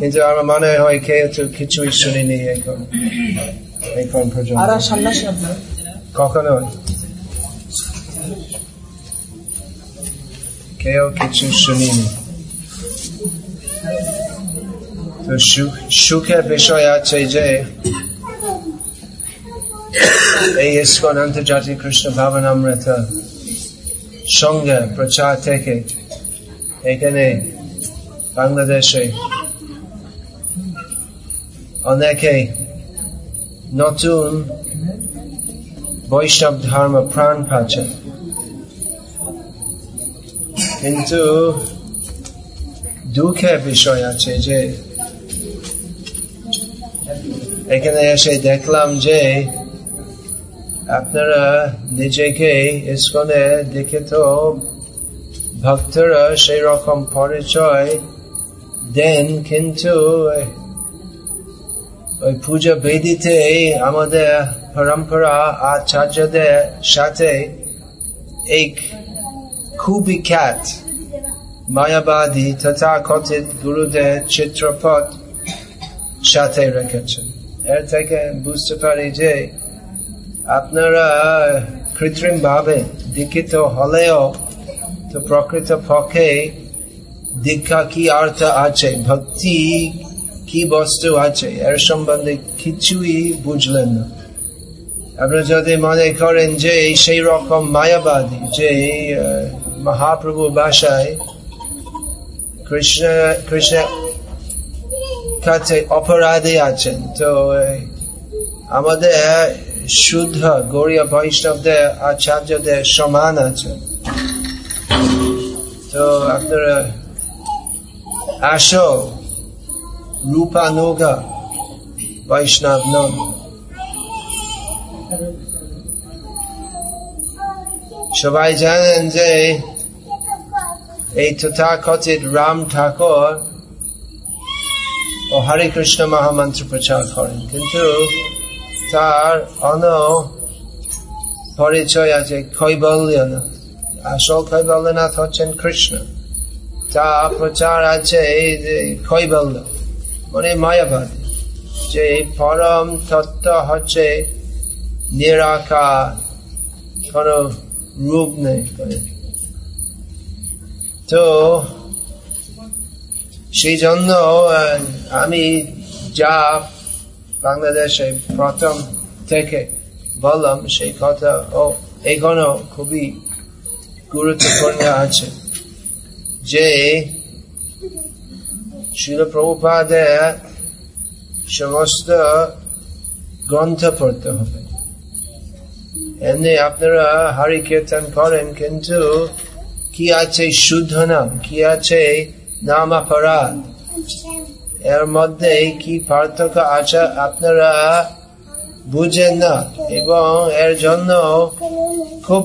কিন্তু আমার মনে হয় কেউ তো কিছুই শুনিনি এখন এখন পর্যন্ত কখনো? কেউ কিছু শুনিনি। তো সুখের বিষয় আছে যে এই ইস্কন আন্তর্জাতিক কৃষ্ণ ভাবনামৃত সঙ্গে প্রচার থেকে এখানে বাংলাদেশে অনেকে নতুন বৈষ্ণব ধর্ম প্রাণ পাচ্ছে কিন্তু দুঃখের বিষয় আছে যে এখানে এসে দেখলাম যে আপনারা নিজেকে ইস্কনে দেখে তো ভক্তরা সেই রকম পরিচয় দেন কিন্তু ওই পূজা বেদিতে আমাদের পরম্পরা আচার্যদের সাথে এক খুবই খ্যাত মায়াবাদী তথা কথিত গুরুদের চিত্রপট সাথে রেখেছেন। এর থেকে বুঝতে পারি যে আপনারা কৃত্রিম ভাবে দীক্ষিত হলেও তো প্রকৃত পক্ষে দীক্ষা কি অর্থ আছে? ভক্তি কি বস্তু আছে? এর সম্বন্ধে কিছুই বুঝলেন না। আপনারা যদি মনে করেন যে সেই রকম মায়াবাদী যে মহাপ্রভু ভাষায় কৃষ্ণ কৃষ্ণ কাছে অপরাধী আছেন, তো আমাদের শুদ্ধ, গৌরীয় বৈষ্ণবদের আচার্যদের সমান আছেন। তো আপনারা আসো রূপানুগা বৈষ্ণব নন সবাই জানেন যে এই তথাকথিত রাম ঠাকুর ও হরে কৃষ্ণ মহামন্ত্র প্রচার করেন কিন্তু তার অন পরিচয় আছে কৈবল্যনাথ আসল কৈবল্যনাথ হচ্ছেন কৃষ্ণ তা প্রচার আছে, এই যে কৈবল্য মানে মায়াবাদী যে পরম তত্ত্ব হচ্ছে নিরাকার, কোন রূপ নেই তো সেই জন্য আমি যা বাংলাদেশে প্রথম থেকে বললাম, সেই কথা ও এখনও খুবই গুরুত্বপূর্ণ আছে। যে শিল প্রভুপাদের সমস্ত গ্রন্থ পড়তে হবে। এমনি আপনারা হরি কীর্তন করেন, কিন্তু কি আছে শুদ্ধ নাম? কি আছে নাম অপরাধ? এর মধ্যে কি পার্থক্য আছে আপনারা বুঝেন না, এবং এর জন্য খুব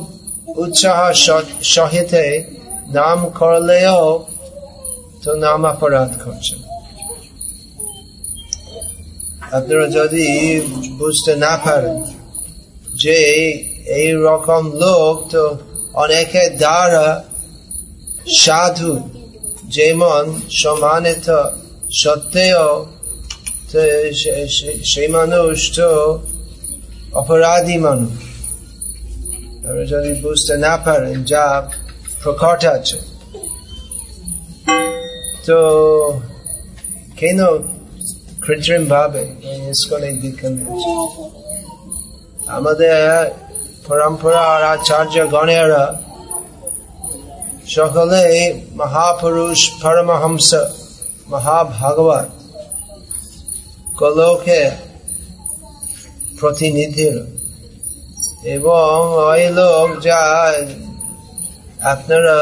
উৎসাহ সহিতে নাম করলেও তো নাম অপরাধ করছেন আপনারা যদি বুঝতে না পারেন যে এই রকম লোক তো অনেকে দ্বারা সাধু যেমন সমানিত সত্ত্বেও সেই মানুষ তো অপরাধী মানুষ যদি বুঝতে না পারেন যা প্রকট আছে। তো, কেন কৃত্রিম ভাবে আমাদের পরম্পরা আর আচার্য গণেরা সকলে মহাপুরুষ পরমহংস মহাভাগবত কলোকে প্রতিনিধির এবং ওই লোক যা আপনারা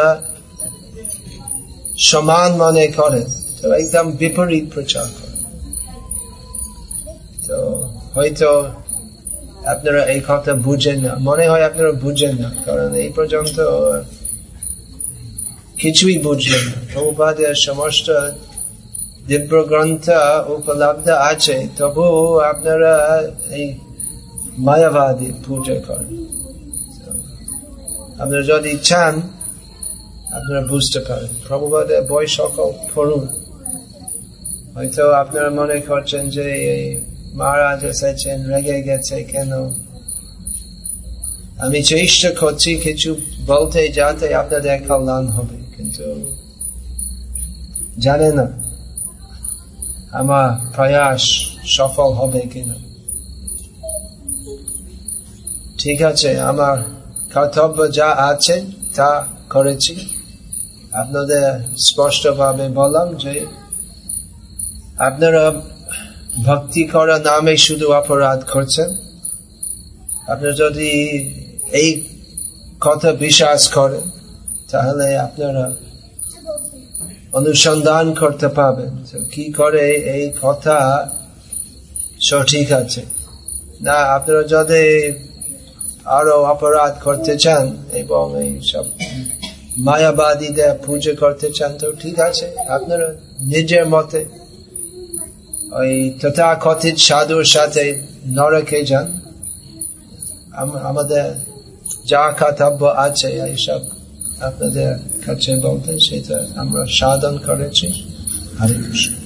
সমান মনে করেন, তো একদম বিপরীত প্রচার করেন। তো হয়তো আপনারা এই কথা বুঝেন না, মনে হয় আপনারা বুঝেন না, কারণ এই পর্যন্ত কিছুই বুঝলেন না। সমস্ত দিব্য গ্রন্থ উপলব্ধ আছে তবু আপনারা এই মায়াবাদী পূজা করেন। আপনারা যদি চান, আপনারা বুঝতে পারেন। প্রভুবাদের বই সকল পড়ুন। হয়তো আপনারা মনে করছেন যে মহারাজ এসেছেন, রেগে গেছে কেন? আমি চেষ্টা করছি কিছু বলতে যাতে আপনাদের কল্যাণ হবে, কিন্তু জানে না আমার প্রয়াস সফল হবে কিনা। ঠিক আছে, আমার কর্তব্য যা আছে, তা করেছি। আপনাদের স্পষ্টভাবে বললাম যে আপনারা ভক্তি করা নামে শুধু অপরাধ করছেন। আপনারা যদি এই কথা বিশ্বাস করেন, তাহলে আপনারা অনুসন্ধান করতে পাবেন কি করে এই কথা সঠিক আছে। না, আপনারা যদি আরও অপরাধ করতে চান এবং এই সব মায়াবাদীদের পুজো করতে চান, তো ঠিক আছে, আপনারা নিজের মতে ওই তথাকথিত সাধুর সাথে নরকে যান। আমাদের যা কর্তব্য আছে এইসব আপনাদের কাছে বলতে, সেটা আমরা সাধন করেছি। হরে কৃষ্ণ।